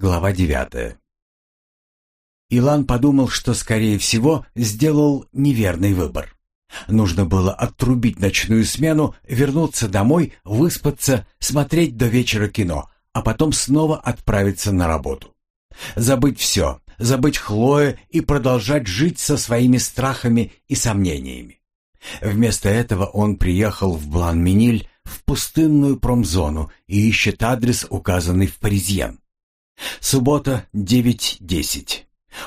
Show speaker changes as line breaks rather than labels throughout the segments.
Глава девятая. Илан подумал, что, скорее всего, сделал неверный выбор. Нужно было отрубить ночную смену, вернуться домой, выспаться, смотреть до вечера кино, а потом снова отправиться на работу. Забыть все, забыть Хлоя и продолжать жить со своими страхами и сомнениями. Вместо этого он приехал в Блан-Миниль, в пустынную промзону и ищет адрес, указанный в Паризьен. Суббота, 9.10.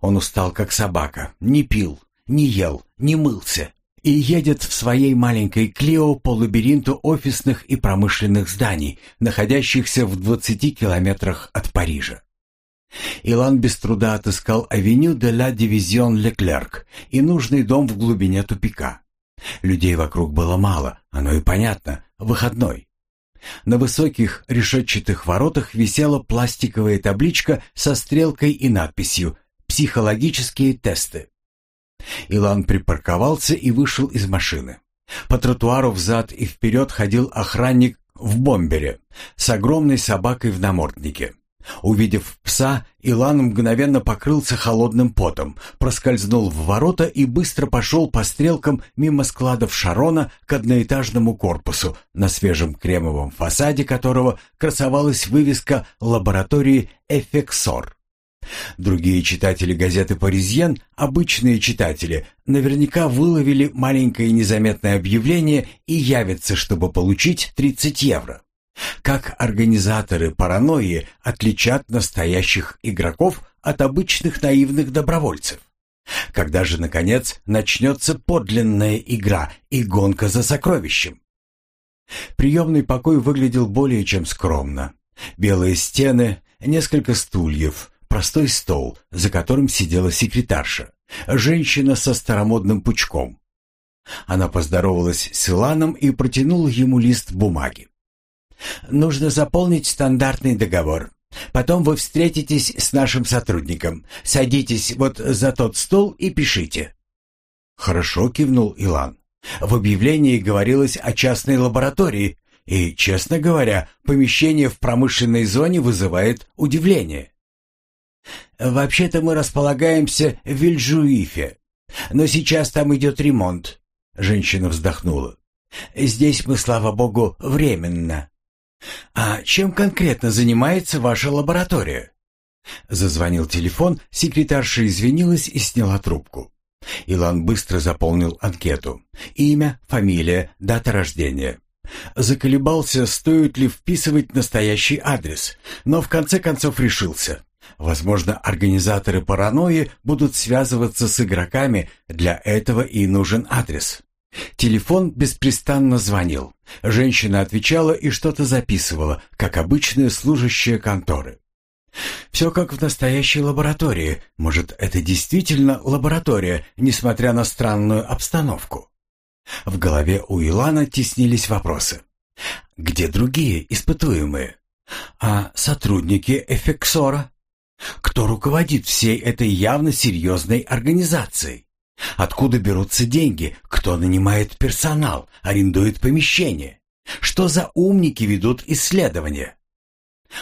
Он устал, как собака, не пил, не ел, не мылся и едет в своей маленькой Клио по лабиринту офисных и промышленных зданий, находящихся в 20 километрах от Парижа. Илан без труда отыскал авеню де ла Дивизион Леклерк и нужный дом в глубине тупика. Людей вокруг было мало, оно и понятно, выходной. На высоких решетчатых воротах висела пластиковая табличка со стрелкой и надписью «Психологические тесты». Илан припарковался и вышел из машины. По тротуару взад и вперед ходил охранник в бомбере с огромной собакой в наморднике. Увидев пса, Илан мгновенно покрылся холодным потом, проскользнул в ворота и быстро пошел по стрелкам мимо складов Шарона к одноэтажному корпусу, на свежем кремовом фасаде которого красовалась вывеска лаборатории «Эфексор». Другие читатели газеты «Паризьен», обычные читатели, наверняка выловили маленькое незаметное объявление и явятся, чтобы получить 30 евро. Как организаторы паранойи отличат настоящих игроков от обычных наивных добровольцев? Когда же, наконец, начнется подлинная игра и гонка за сокровищем? Приемный покой выглядел более чем скромно. Белые стены, несколько стульев, простой стол, за которым сидела секретарша, женщина со старомодным пучком. Она поздоровалась с Иланом и протянула ему лист бумаги. Нужно заполнить стандартный договор. Потом вы встретитесь с нашим сотрудником. Садитесь вот за тот стол и пишите». «Хорошо», — кивнул Илан. «В объявлении говорилось о частной лаборатории, и, честно говоря, помещение в промышленной зоне вызывает удивление». «Вообще-то мы располагаемся в Вильжуифе, но сейчас там идет ремонт», — женщина вздохнула. «Здесь мы, слава богу, временно. «А чем конкретно занимается ваша лаборатория?» Зазвонил телефон, секретарша извинилась и сняла трубку. Илан быстро заполнил анкету. Имя, фамилия, дата рождения. Заколебался, стоит ли вписывать настоящий адрес, но в конце концов решился. Возможно, организаторы паранойи будут связываться с игроками, для этого и нужен адрес. Телефон беспрестанно звонил. Женщина отвечала и что-то записывала, как обычная служащая конторы. Все как в настоящей лаборатории. Может, это действительно лаборатория, несмотря на странную обстановку? В голове у Илана теснились вопросы. Где другие испытуемые? А сотрудники Эфексора? Кто руководит всей этой явно серьезной организацией? Откуда берутся деньги? Кто нанимает персонал, арендует помещение? Что за умники ведут исследования?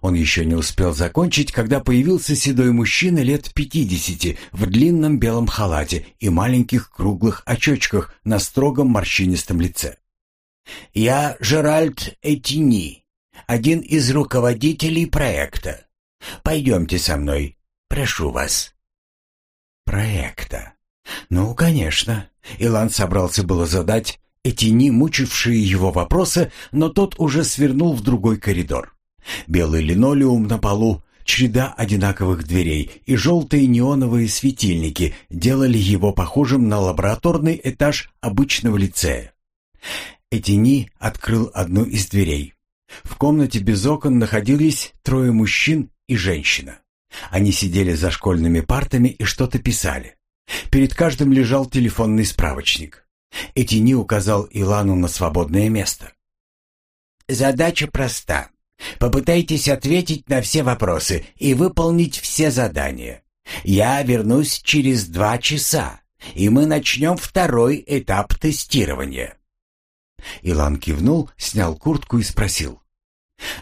Он еще не успел закончить, когда появился седой мужчина лет пятидесяти в длинном белом халате и маленьких круглых очочках на строгом морщинистом лице. «Я Жеральд Этини, один из руководителей проекта. Пойдемте со мной, прошу вас». «Проекта. «Ну, конечно». Илан собрался было задать эти не мучившие его вопросы, но тот уже свернул в другой коридор. Белый линолеум на полу, череда одинаковых дверей и желтые неоновые светильники делали его похожим на лабораторный этаж обычного лицея. Этини открыл одну из дверей. В комнате без окон находились трое мужчин и женщина. Они сидели за школьными партами и что-то писали. Перед каждым лежал телефонный справочник. Этини указал Илану на свободное место. «Задача проста. Попытайтесь ответить на все вопросы и выполнить все задания. Я вернусь через два часа, и мы начнем второй этап тестирования». Илан кивнул, снял куртку и спросил.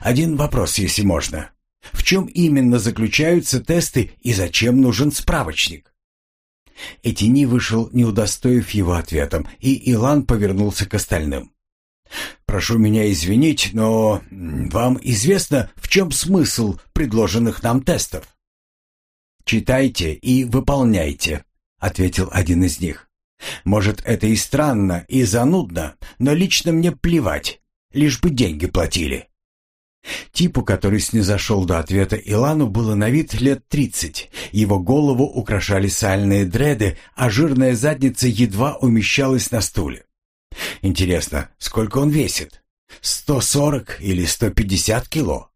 «Один вопрос, если можно. В чем именно заключаются тесты и зачем нужен справочник? Этини вышел, не удостоив его ответом, и Илан повернулся к остальным. «Прошу меня извинить, но вам известно, в чем смысл предложенных нам тестов?» «Читайте и выполняйте», — ответил один из них. «Может, это и странно, и занудно, но лично мне плевать, лишь бы деньги платили». Типу, который снизошел до ответа Илану, было на вид лет тридцать. Его голову украшали сальные дреды, а жирная задница едва умещалась на стуле. Интересно, сколько он весит? Сто сорок или сто пятьдесят кило?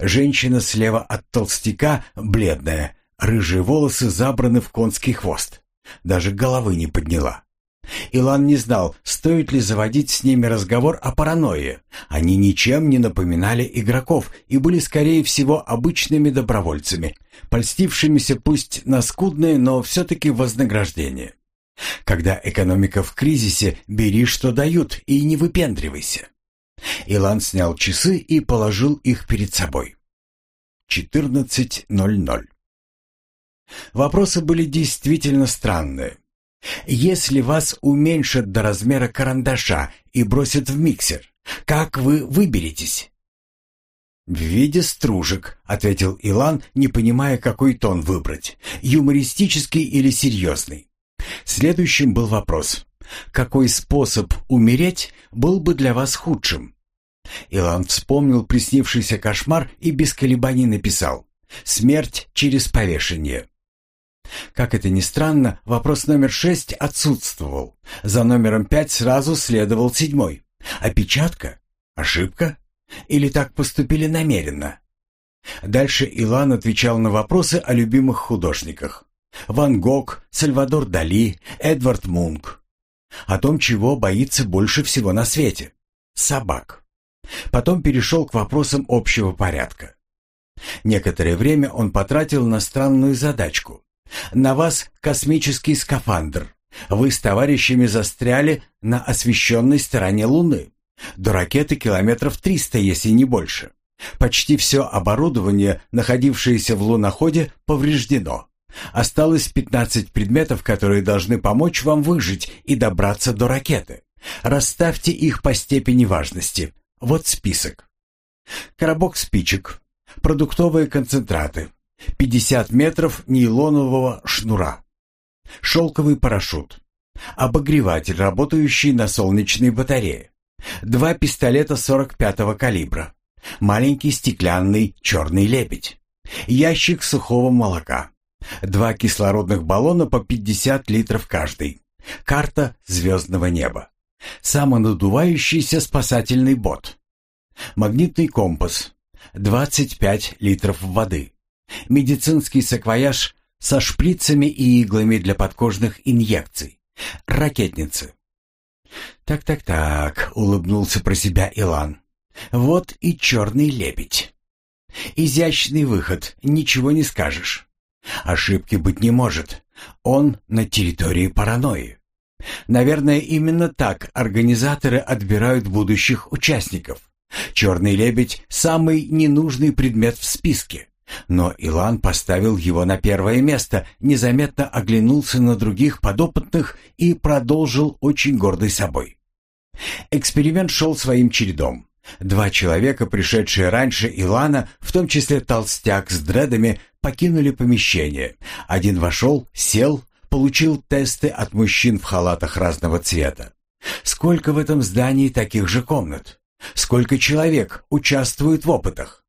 Женщина слева от толстяка, бледная, рыжие волосы забраны в конский хвост. Даже головы не подняла. Илан не знал, стоит ли заводить с ними разговор о паранойе. Они ничем не напоминали игроков и были, скорее всего, обычными добровольцами, польстившимися пусть на скудное, но все-таки вознаграждение. Когда экономика в кризисе, бери, что дают, и не выпендривайся. Илан снял часы и положил их перед собой. 14.00. Вопросы были действительно странные. Если вас уменьшат до размера карандаша и бросят в миксер, как вы выберетесь? «В виде стружек», — ответил Илан, не понимая, какой тон выбрать, юмористический или серьезный. Следующим был вопрос. Какой способ умереть был бы для вас худшим? Илан вспомнил приснившийся кошмар и без колебаний написал «Смерть через повешение». Как это ни странно, вопрос номер шесть отсутствовал. За номером пять сразу следовал седьмой. Опечатка? Ошибка? Или так поступили намеренно? Дальше Илан отвечал на вопросы о любимых художниках. Ван Гог, Сальвадор Дали, Эдвард Мунк. О том, чего боится больше всего на свете. Собак. Потом перешел к вопросам общего порядка. Некоторое время он потратил на странную задачку. На вас космический скафандр. Вы с товарищами застряли на освещенной стороне Луны. До ракеты километров 300, если не больше. Почти все оборудование, находившееся в луноходе, повреждено. Осталось 15 предметов, которые должны помочь вам выжить и добраться до ракеты. Расставьте их по степени важности. Вот список. Коробок спичек, продуктовые концентраты, 50 метров нейлонового шнура, шелковый парашют, обогреватель, работающий на солнечной батарее, два пистолета 45-го калибра, маленький стеклянный черный лебедь, ящик сухого молока, Два кислородных баллона по 50 литров каждый. Карта звездного неба. Самонадувающийся спасательный бот. Магнитный компас. 25 литров воды. Медицинский саквояж со шприцами и иглами для подкожных инъекций. Ракетницы. «Так-так-так», — улыбнулся про себя Илан. «Вот и черный лебедь. Изящный выход, ничего не скажешь. Ошибки быть не может. Он на территории паранойи. Наверное, именно так организаторы отбирают будущих участников. Черный лебедь – самый ненужный предмет в списке. Но Илан поставил его на первое место, незаметно оглянулся на других подопытных и продолжил очень гордый собой. Эксперимент шел своим чередом. Два человека, пришедшие раньше Илана, в том числе толстяк с дредами, покинули помещение. Один вошел, сел, получил тесты от мужчин в халатах разного цвета. Сколько в этом здании таких же комнат? Сколько человек участвуют в опытах?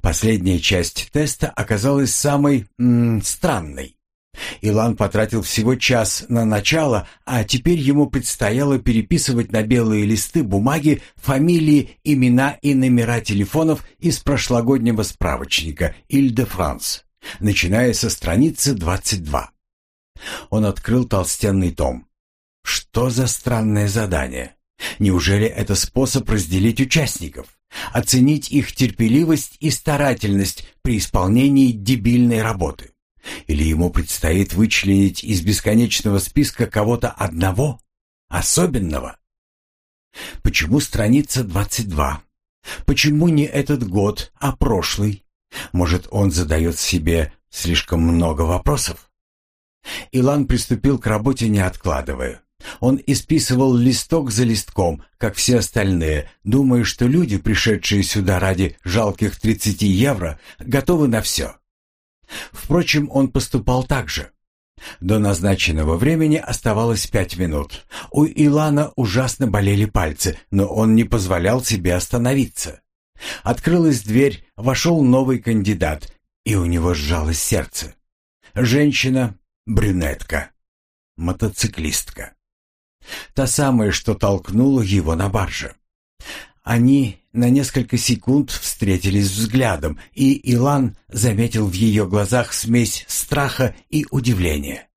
Последняя часть теста оказалась самой м странной. Илан потратил всего час на начало, а теперь ему предстояло переписывать на белые листы бумаги фамилии, имена и номера телефонов из прошлогоднего справочника «Иль-де-Франс», начиная со страницы 22. Он открыл толстенный том. Что за странное задание? Неужели это способ разделить участников? Оценить их терпеливость и старательность при исполнении дебильной работы? Или ему предстоит вычленить из бесконечного списка кого-то одного, особенного? Почему страница 22? Почему не этот год, а прошлый? Может, он задает себе слишком много вопросов? Илан приступил к работе, не откладывая. Он исписывал листок за листком, как все остальные, думая, что люди, пришедшие сюда ради жалких 30 евро, готовы на все. Впрочем, он поступал так же. До назначенного времени оставалось пять минут. У Илана ужасно болели пальцы, но он не позволял себе остановиться. Открылась дверь, вошел новый кандидат, и у него сжалось сердце. Женщина, брюнетка, мотоциклистка. Та самая, что толкнула его на барже. Они на несколько секунд встретились взглядом, и Илан заметил в ее глазах смесь страха и удивления.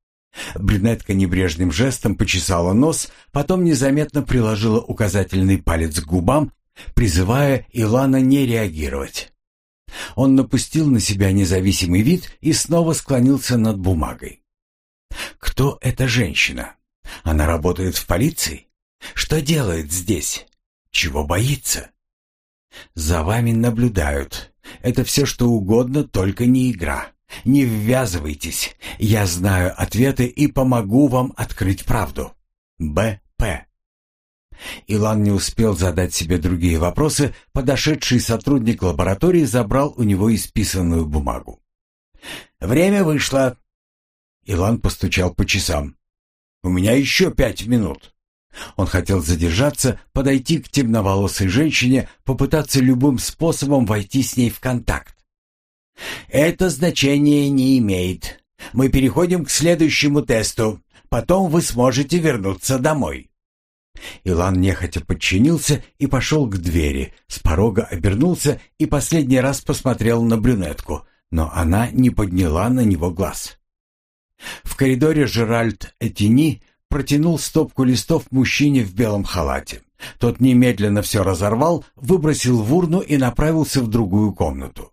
Брюнетка небрежным жестом почесала нос, потом незаметно приложила указательный палец к губам, призывая Илана не реагировать. Он напустил на себя независимый вид и снова склонился над бумагой. «Кто эта женщина? Она работает в полиции? Что делает здесь? Чего боится?» «За вами наблюдают. Это все, что угодно, только не игра. Не ввязывайтесь. Я знаю ответы и помогу вам открыть правду. Б.П. Илан не успел задать себе другие вопросы, подошедший сотрудник лаборатории забрал у него исписанную бумагу. «Время вышло!» Илан постучал по часам. «У меня еще пять минут». Он хотел задержаться, подойти к темноволосой женщине, попытаться любым способом войти с ней в контакт. «Это значение не имеет. Мы переходим к следующему тесту. Потом вы сможете вернуться домой». Илан нехотя подчинился и пошел к двери, с порога обернулся и последний раз посмотрел на брюнетку, но она не подняла на него глаз. В коридоре Жеральд Этини протянул стопку листов мужчине в белом халате. Тот немедленно все разорвал, выбросил в урну и направился в другую комнату.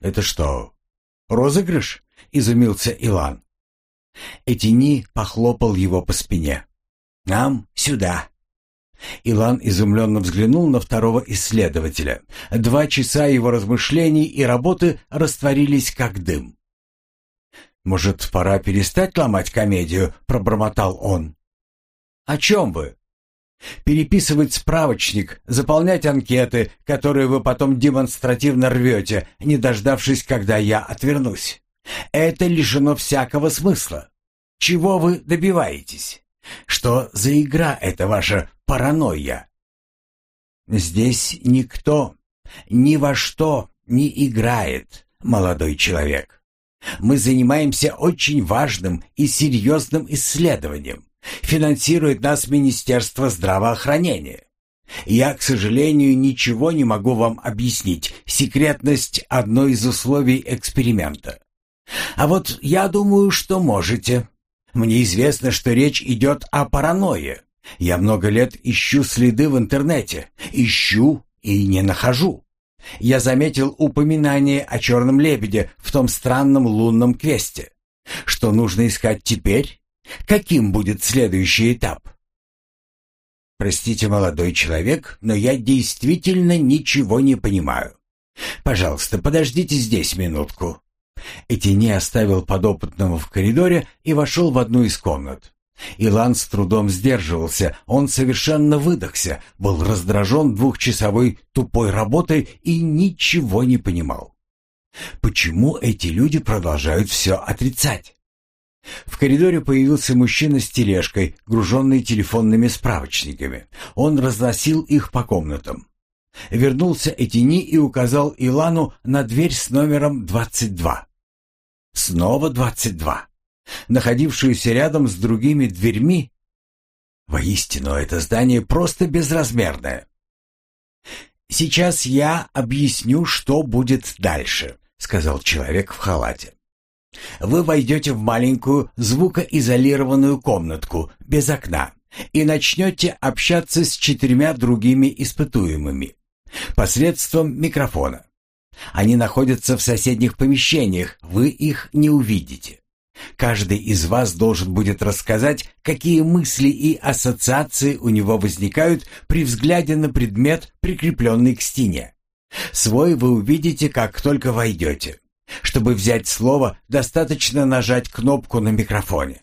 «Это что, розыгрыш?» — изумился Илан. Этини похлопал его по спине. «Нам сюда!» Илан изумленно взглянул на второго исследователя. Два часа его размышлений и работы растворились как дым. «Может, пора перестать ломать комедию?» — пробормотал он. «О чем вы?» «Переписывать справочник, заполнять анкеты, которые вы потом демонстративно рвете, не дождавшись, когда я отвернусь. Это лишено всякого смысла. Чего вы добиваетесь?» Что за игра эта ваша паранойя? Здесь никто ни во что не играет, молодой человек. Мы занимаемся очень важным и серьезным исследованием. Финансирует нас Министерство здравоохранения. Я, к сожалению, ничего не могу вам объяснить. Секретность – одно из условий эксперимента. А вот я думаю, что можете. Мне известно, что речь идет о паранойе. Я много лет ищу следы в интернете. Ищу и не нахожу. Я заметил упоминание о черном лебеде в том странном лунном квесте. Что нужно искать теперь? Каким будет следующий этап? Простите, молодой человек, но я действительно ничего не понимаю. Пожалуйста, подождите здесь минутку. Этини оставил подопытного в коридоре и вошел в одну из комнат. Илан с трудом сдерживался, он совершенно выдохся, был раздражен двухчасовой тупой работой и ничего не понимал. Почему эти люди продолжают все отрицать? В коридоре появился мужчина с тележкой, груженной телефонными справочниками. Он разносил их по комнатам. Вернулся Этини и указал Илану на дверь с номером 22. Снова 22. Находившуюся рядом с другими дверьми. Воистину, это здание просто безразмерное. «Сейчас я объясню, что будет дальше», — сказал человек в халате. «Вы войдете в маленькую звукоизолированную комнатку без окна и начнете общаться с четырьмя другими испытуемыми посредством микрофона. Они находятся в соседних помещениях, вы их не увидите. Каждый из вас должен будет рассказать, какие мысли и ассоциации у него возникают при взгляде на предмет, прикрепленный к стене. Свой вы увидите, как только войдете. Чтобы взять слово, достаточно нажать кнопку на микрофоне.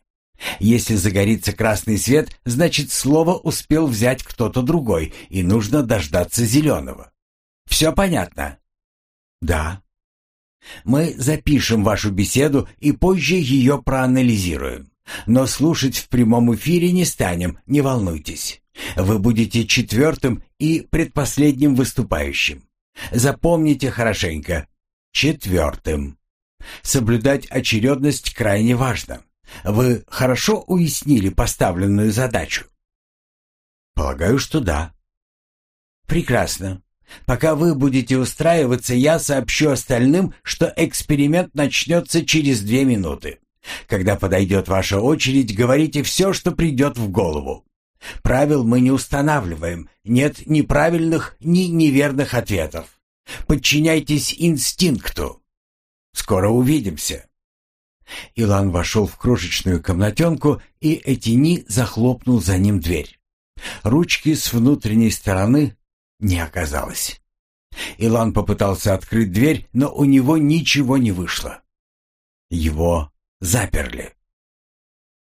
Если загорится красный свет, значит слово успел взять кто-то другой, и нужно дождаться зеленого. Все понятно? Да. Мы запишем вашу беседу и позже ее проанализируем. Но слушать в прямом эфире не станем, не волнуйтесь. Вы будете четвертым и предпоследним выступающим. Запомните хорошенько. Четвертым. Соблюдать очередность крайне важно. Вы хорошо уяснили поставленную задачу? Полагаю, что да. Прекрасно. Пока вы будете устраиваться, я сообщу остальным, что эксперимент начнется через две минуты. Когда подойдет ваша очередь, говорите все, что придет в голову. Правил мы не устанавливаем, нет ни правильных, ни неверных ответов. Подчиняйтесь инстинкту. Скоро увидимся. Илан вошел в крошечную комнатенку, и Этини захлопнул за ним дверь. Ручки с внутренней стороны не оказалось. Илан попытался открыть дверь, но у него ничего не вышло. Его заперли.